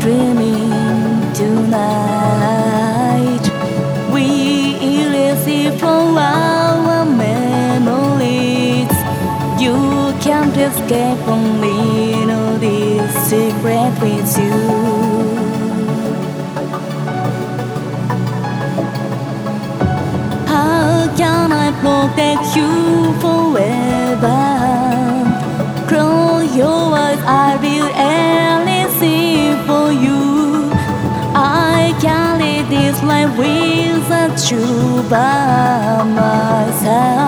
dreaming tonight. We erase it from our memories. You can't escape from me, no, this secret with you. How can I protect you forever? Close your eyes, I will I will that you by my side.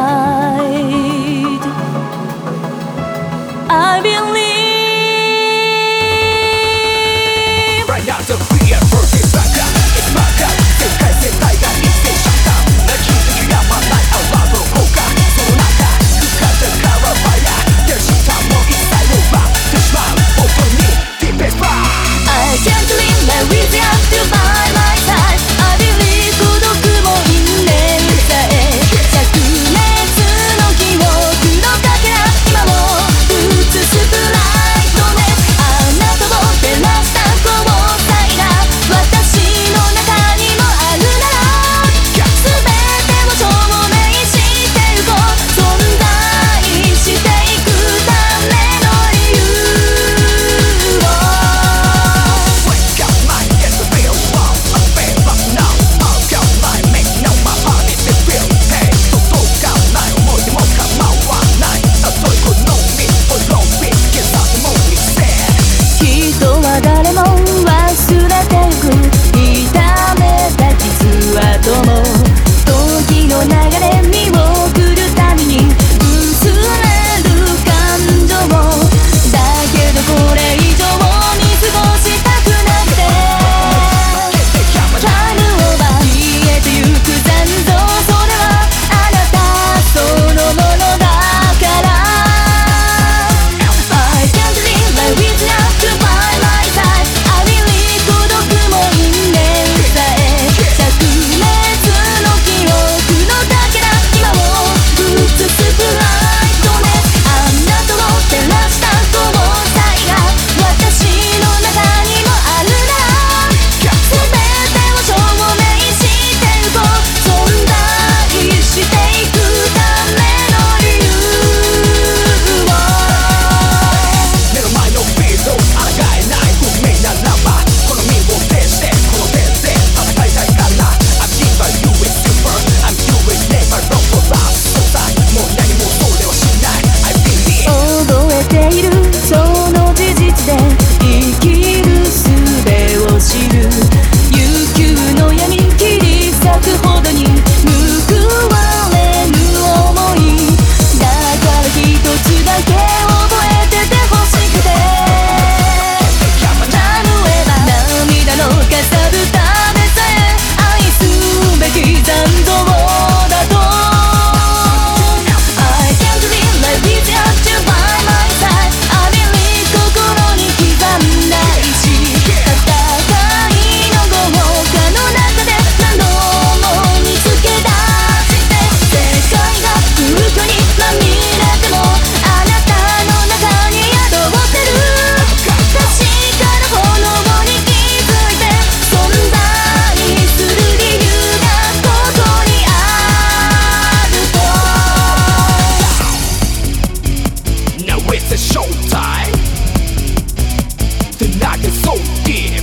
so deep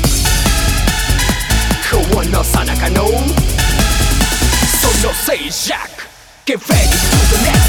Como no sana So Solo say Jack. Que ven